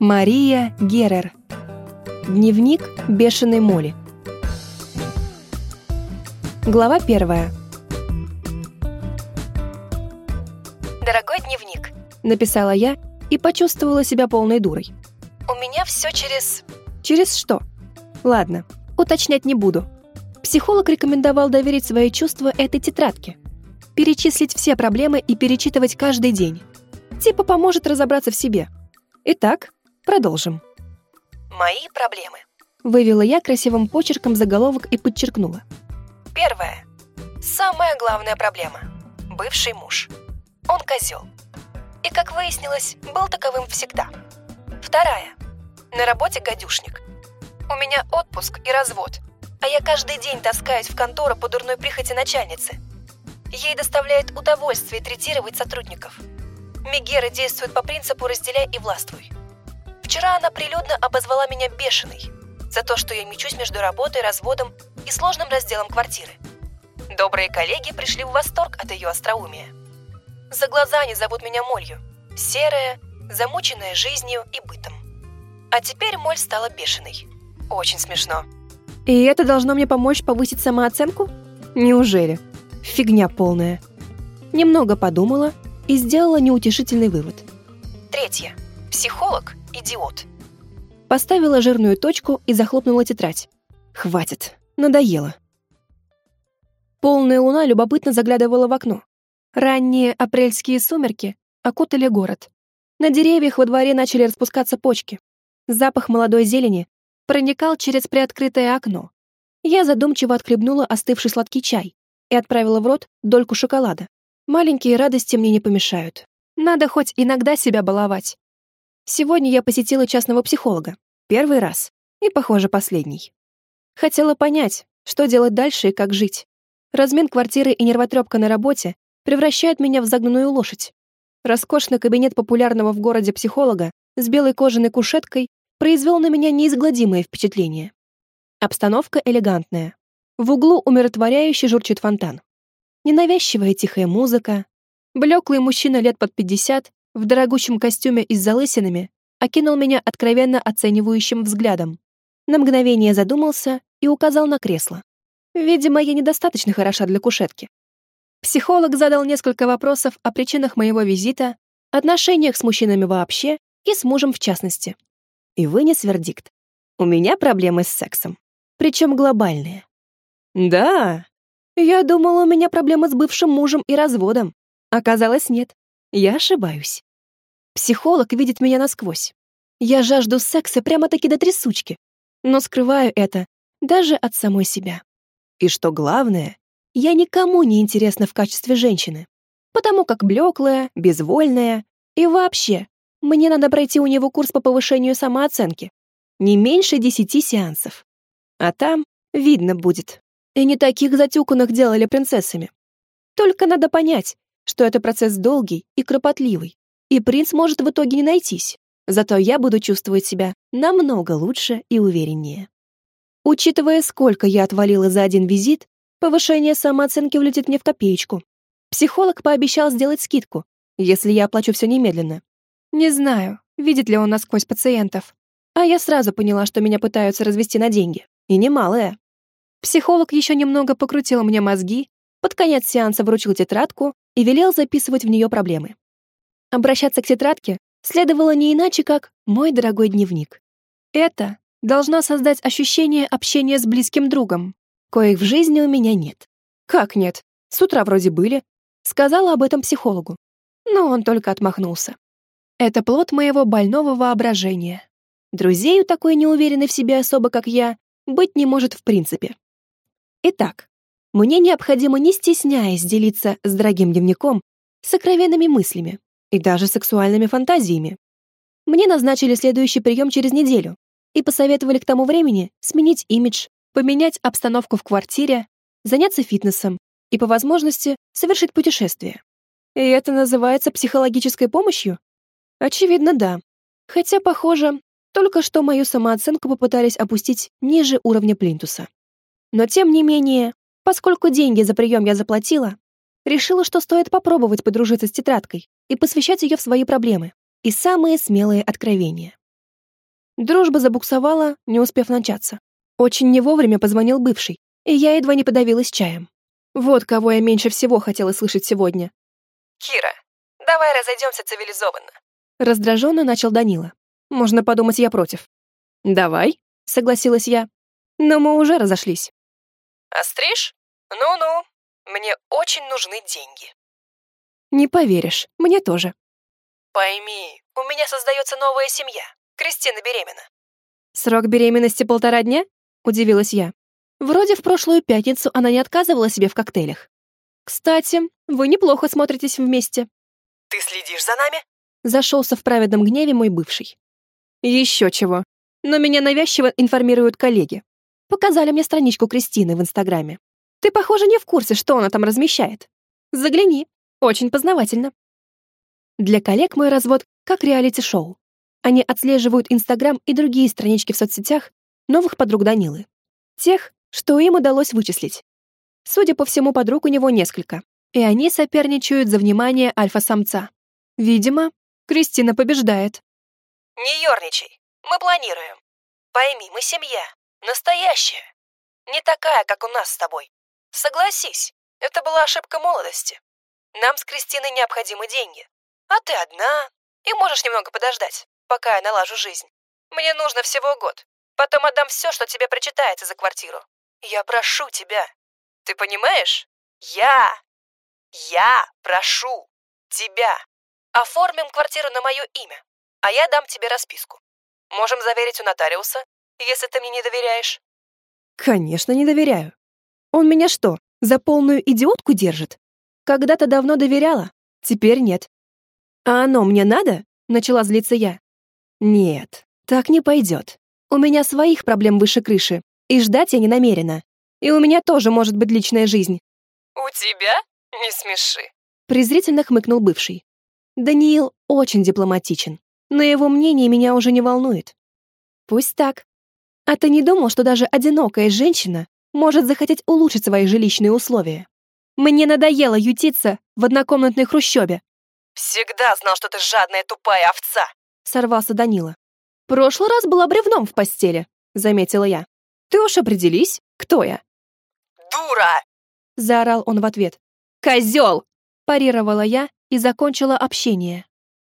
Мария Герер. Дневник бешеной моли. Глава первая. «Дорогой дневник», — написала я и почувствовала себя полной дурой. «у меня все через...» Через что? Ладно, уточнять не буду. Психолог рекомендовал доверить свои чувства этой тетрадке. Перечислить все проблемы и перечитывать каждый день. Типа поможет разобраться в себе. Итак, продолжим. «Мои проблемы». Вывела я красивым почерком заголовок и подчеркнула. Первое. Самая главная проблема. Бывший муж. Он козел. И, как выяснилось, был таковым всегда. Вторая. На работе гадюшник. У меня отпуск и развод, а я каждый день таскаюсь в контору по дурной прихоти начальницы. Ей доставляет удовольствие третировать сотрудников. Мегера действует по принципу «разделяй и властвуй». Вчера она прилюдно обозвала меня бешеной за то, что я мечусь между работой, разводом и сложным разделом квартиры. Добрые коллеги пришли в восторг от ее остроумия. За глаза они зовут меня молью. Серая, замученная жизнью и бытом. А теперь моль стала бешеной. Очень смешно. И это должно мне помочь повысить самооценку? Неужели? Фигня полная. Немного подумала и сделала неутешительный вывод. Третье. Психолог – идиот. Поставила жирную точку и захлопнула тетрадь. Хватит, надоело. Полная луна любопытно заглядывала в окно. Ранние апрельские сумерки окутали город. На деревьях во дворе начали распускаться почки. Запах молодой зелени проникал через приоткрытое окно. Я задумчиво отхлебнула остывший сладкий чай и отправила в рот дольку шоколада. Маленькие радости мне не помешают. Надо хоть иногда себя баловать. Сегодня я посетила частного психолога. Первый раз. И, похоже, последний. Хотела понять, что делать дальше и как жить. Размен квартиры и нервотрепка на работе превращают меня в загнанную лошадь. Роскошный кабинет популярного в городе психолога с белой кожаной кушеткой произвел на меня неизгладимое впечатление. Обстановка элегантная. В углу умиротворяюще журчит фонтан. Ненавязчивая тихая музыка. Блеклый мужчина лет под 50 в дорогущем костюме и с залысинами окинул меня откровенно оценивающим взглядом. На мгновение задумался и указал на кресло. Видимо, я недостаточно хороша для кушетки. Психолог задал несколько вопросов о причинах моего визита, отношениях с мужчинами вообще и с мужем в частности. И вынес вердикт. У меня проблемы с сексом. Причем глобальные. Да, я думала, у меня проблемы с бывшим мужем и разводом. Оказалось, нет. Я ошибаюсь. Психолог видит меня насквозь. Я жажду секса прямо-таки до трясучки, но скрываю это даже от самой себя. И что главное, я никому не интересна в качестве женщины, потому как блеклая, безвольная и вообще, мне надо пройти у него курс по повышению самооценки. Не меньше десяти сеансов. А там видно будет. И не таких затюканных делали принцессами. Только надо понять, что это процесс долгий и кропотливый, и принц может в итоге не найтись. Зато я буду чувствовать себя намного лучше и увереннее. Учитывая, сколько я отвалила за один визит, повышение самооценки влетит мне в копеечку. Психолог пообещал сделать скидку, если я оплачу все немедленно. Не знаю, видит ли он насквозь пациентов. А я сразу поняла, что меня пытаются развести на деньги. И немалые. Психолог еще немного покрутил мне мозги, под конец сеанса вручил тетрадку и велел записывать в нее проблемы. Обращаться к тетрадке следовало не иначе, как «мой дорогой дневник». Это должно создать ощущение общения с близким другом, коих в жизни у меня нет. Как нет? С утра вроде были. Сказала об этом психологу. Но он только отмахнулся. Это плод моего больного воображения. Друзей у такой неуверенной в себе особо, как я, быть не может в принципе. Итак, мне необходимо, не стесняясь, делиться с дорогим дневником сокровенными мыслями, и даже сексуальными фантазиями. Мне назначили следующий прием через неделю и посоветовали к тому времени сменить имидж, поменять обстановку в квартире, заняться фитнесом и, по возможности, совершить путешествие. И это называется психологической помощью? Очевидно, да. Хотя, похоже, только что мою самооценку попытались опустить ниже уровня плинтуса. Но тем не менее, поскольку деньги за прием я заплатила, решила, что стоит попробовать подружиться с тетрадкой и посвящать ее в свои проблемы и самые смелые откровения. Дружба забуксовала, не успев начаться. Очень не вовремя позвонил бывший, и я едва не подавилась чаем. Вот кого я меньше всего хотела слышать сегодня. «Кира, давай разойдемся цивилизованно». Раздраженно начал Данила. Можно подумать, я против. «Давай», — согласилась я. Но мы уже разошлись. «Остришь? Ну-ну, мне очень нужны деньги». Не поверишь, мне тоже. Пойми, у меня создается новая семья. Кристина беременна. Срок беременности полтора дня? Удивилась я. Вроде в прошлую пятницу она не отказывала себе в коктейлях. Кстати, вы неплохо смотритесь вместе. Ты следишь за нами? Зашелся в праведном гневе мой бывший. Еще чего. Но меня навязчиво информируют коллеги. Показали мне страничку Кристины в Инстаграме. Ты, похоже, не в курсе, что она там размещает. Загляни. Очень познавательно. Для коллег мой развод как реалити-шоу. Они отслеживают Инстаграм и другие странички в соцсетях новых подруг Данилы. Тех, что им удалось вычислить. Судя по всему, подруг у него несколько, и они соперничают за внимание альфа-самца. Видимо, Кристина побеждает. Не ерничай, мы планируем. Пойми, мы семья, настоящая. Не такая, как у нас с тобой. Согласись, это была ошибка молодости. Нам с Кристиной необходимы деньги. А ты одна, и можешь немного подождать, пока я налажу жизнь. Мне нужно всего год. Потом отдам все, что тебе причитается за квартиру. Я прошу тебя. Ты понимаешь? Я. Я прошу тебя. Оформим квартиру на мое имя, а я дам тебе расписку. Можем заверить у нотариуса, если ты мне не доверяешь. Конечно, не доверяю. Он меня что, за полную идиотку держит? Когда-то давно доверяла, теперь нет. А оно мне надо? Начала злиться я. Нет, так не пойдет. У меня своих проблем выше крыши, и ждать я не намерена. И у меня тоже может быть личная жизнь. У тебя? Не смеши. Презрительно хмыкнул бывший. Даниил очень дипломатичен, но его мнение меня уже не волнует. Пусть так. А ты не думал, что даже одинокая женщина может захотеть улучшить свои жилищные условия? Мне надоело ютиться в однокомнатной хрущебе. Всегда знал, что ты жадная тупая овца. Сорвался Данила. Прошлый раз была бревном в постели, заметила я. Ты уж определись, кто я. Дура! Заорал он в ответ. Козел! Парировала я и закончила общение.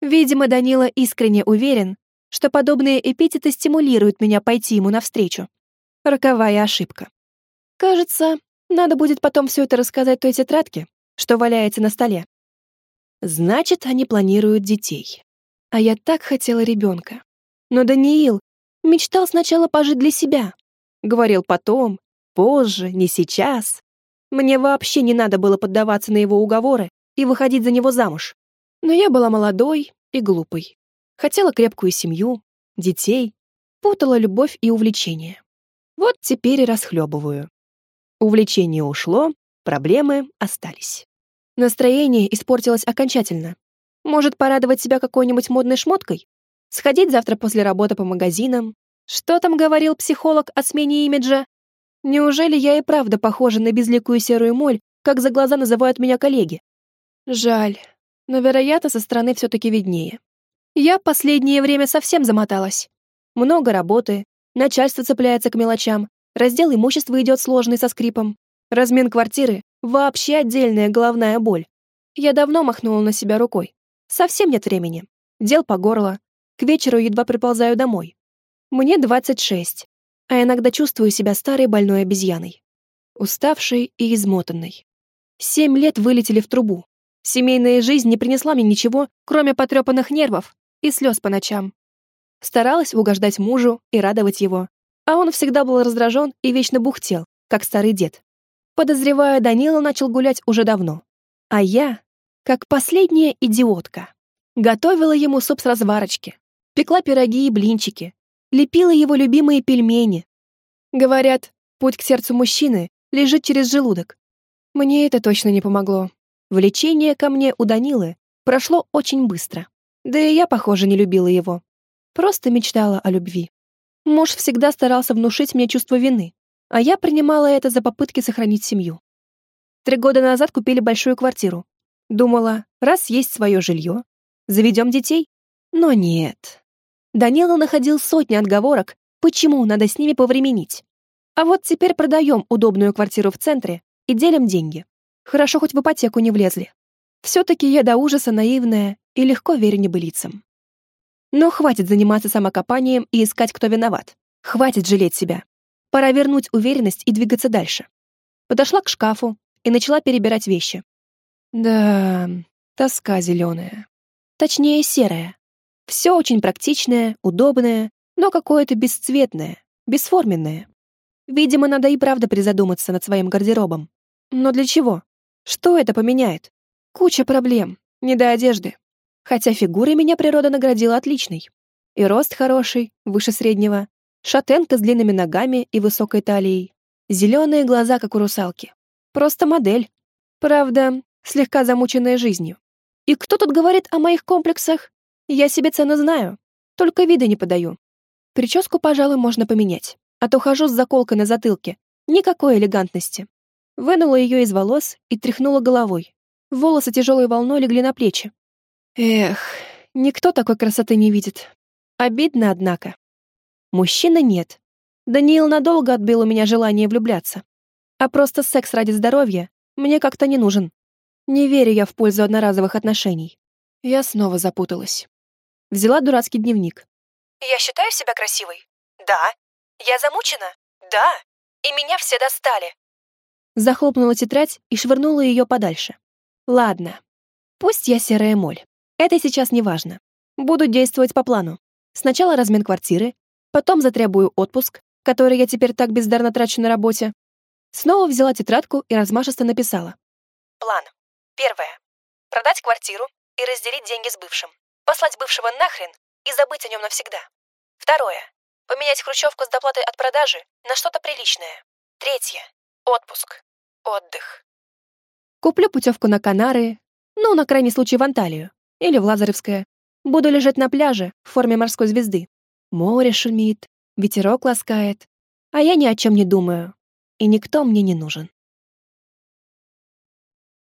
Видимо, Данила искренне уверен, что подобные эпитеты стимулируют меня пойти ему навстречу. Роковая ошибка. Кажется, надо будет потом все это рассказать той тетрадке, что валяется на столе. Значит, они планируют детей. А я так хотела ребенка. Но Даниил мечтал сначала пожить для себя. Говорил потом, позже, не сейчас. Мне вообще не надо было поддаваться на его уговоры и выходить за него замуж. Но я была молодой и глупой. Хотела крепкую семью, детей, путала любовь и увлечение. Вот теперь и расхлебываю. Увлечение ушло, проблемы остались. Настроение испортилось окончательно. Может, порадовать себя какой-нибудь модной шмоткой? Сходить завтра после работы по магазинам? Что там говорил психолог о смене имиджа? Неужели я и правда похожа на безликую серую моль, как за глаза называют меня коллеги? Жаль, но, вероятно, со стороны все-таки виднее. Я последнее время совсем замоталась. Много работы, начальство цепляется к мелочам, Раздел имущества идет сложный со скрипом. Размен квартиры — вообще отдельная головная боль. Я давно махнула на себя рукой. Совсем нет времени. Дел по горло. К вечеру едва приползаю домой. Мне 26, а иногда чувствую себя старой больной обезьяной. Уставшей и измотанной. Семь лет вылетели в трубу. Семейная жизнь не принесла мне ничего, кроме потрепанных нервов и слез по ночам. Старалась угождать мужу и радовать его, а он всегда был раздражен и вечно бухтел, как старый дед. Подозреваю, Данила начал гулять уже давно. А я, как последняя идиотка, готовила ему суп с разварочки, пекла пироги и блинчики, лепила его любимые пельмени. Говорят, путь к сердцу мужчины лежит через желудок. Мне это точно не помогло. Влечение ко мне у Данилы прошло очень быстро. Да и я, похоже, не любила его. Просто мечтала о любви. Муж всегда старался внушить мне чувство вины, а я принимала это за попытки сохранить семью. Три года назад купили большую квартиру. Думала, раз есть свое жилье, заведем детей. Но нет. Данила находил сотни отговорок, почему надо с ними повременить. А вот теперь продаем удобную квартиру в центре и делим деньги. Хорошо, хоть в ипотеку не влезли. Все-таки я до ужаса наивная и легко верю небылицам. Но хватит заниматься самокопанием и искать, кто виноват. Хватит жалеть себя. Пора вернуть уверенность и двигаться дальше. Подошла к шкафу и начала перебирать вещи. Да, тоска зеленая. Точнее, серая. Все очень практичное, удобное, но какое-то бесцветное, бесформенное. Видимо, надо и правда призадуматься над своим гардеробом. Но для чего? Что это поменяет? Куча проблем, не до одежды. Хотя фигурой меня природа наградила отличной. И рост хороший, выше среднего, шатенка с длинными ногами и высокой талией, зеленые глаза, как у русалки. Просто модель. Правда, слегка замученная жизнью. И кто тут говорит о моих комплексах? Я себе цену знаю, только вида не подаю. Прическу, пожалуй, можно поменять, а то хожу с заколкой на затылке. Никакой элегантности. Вынула ее из волос и тряхнула головой. Волосы тяжелой волной легли на плечи. Эх, никто такой красоты не видит. Обидно, однако. Мужчины нет. Даниил надолго отбил у меня желание влюбляться. А просто секс ради здоровья мне как-то не нужен. Не верю я в пользу одноразовых отношений. Я снова запуталась. Взяла дурацкий дневник. Я считаю себя красивой? Да. Я замучена? Да. И меня все достали. Захлопнула тетрадь и швырнула ее подальше. Ладно. Пусть я серая моль. Это сейчас не важно. Буду действовать по плану. Сначала размен квартиры, потом затребую отпуск, который я теперь так бездарно трачу на работе. Снова взяла тетрадку и размашисто написала. План. Первое. Продать квартиру и разделить деньги с бывшим. Послать бывшего нахрен и забыть о нем навсегда. Второе. Поменять хрущевку с доплатой от продажи на что-то приличное. Третье. Отпуск. Отдых. Куплю путевку на Канары, ну, на крайний случай в Анталию или в Лазаревское. Буду лежать на пляже в форме морской звезды. Море шумит, ветерок ласкает, а я ни о чем не думаю, и никто мне не нужен.